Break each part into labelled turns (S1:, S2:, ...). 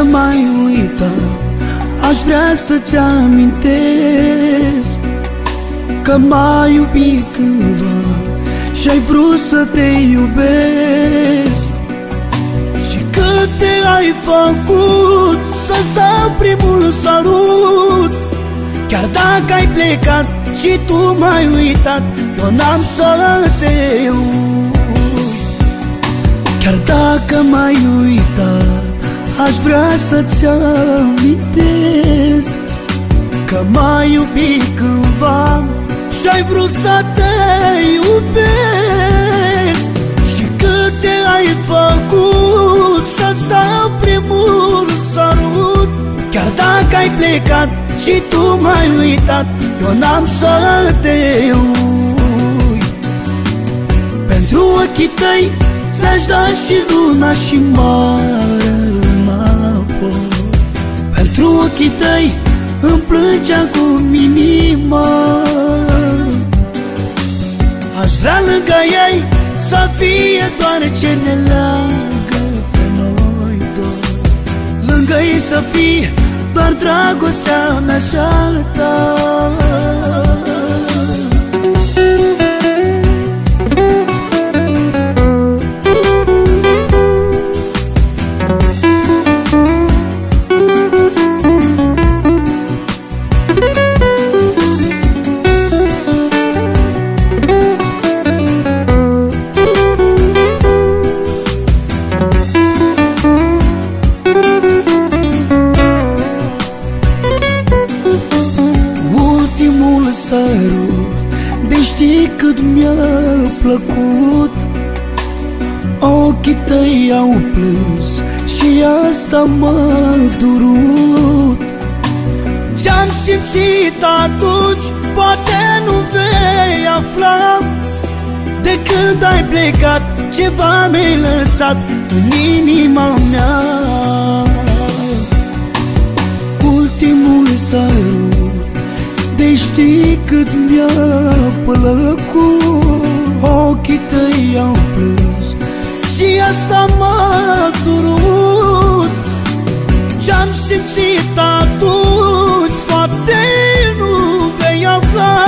S1: mai uitat Aș vrea să-ți amintesc Că m-ai iubit cândva Și-ai vrut să te iubesc. Și câte ai făcut Să stau primul sărut Chiar dacă ai plecat și tu m-ai uitat Eu n-am să te uit. Chiar dacă m-ai uitat Aș vrea să-ți amintesc Că m-ai iubit cândva Și-ai vrut să te iubesc. Și câte ai făcut Să-ți dau primul sărut Chiar dacă ai plecat și tu m-ai uitat Eu n-am să te uit. Pentru ochii tăi Ți-aș da și luna și mare înapoi Pentru ochii tăi Îmi plânge acum inima. Aș vrea lângă ei Să fie doar ce ne leagă pe noi doi. Lângă ei să fie doar dragostea mea și a ta sărut De știi cât mi-a plăcut? Ochii tăi au plâns Și asta m-a durut. Ce-am simțit atunci Poate nu vei afla. De când ai plecat Ceva mi-ai lăsat În inima mea știi cât mi-a plăcut? Ochii tăi au plâns Și asta m-a durut. Ce-am simțit atunci Poate nu vei afla.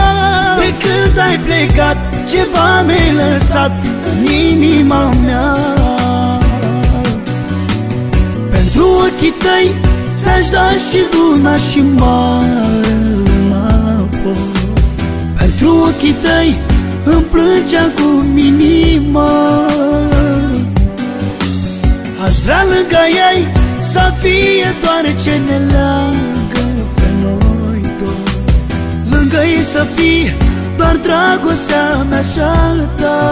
S1: De când ai plecat Ceva mi-ai lăsat În inima mea. Pentru ochii tăi Ți-aș da și luna și mare pentru ochii tăi îmi plânge acum inima. Aș vrea lângă ei să fie doar ce ne leagă pe noi doi. Lângă ei să fie doar dragostea mea și a ta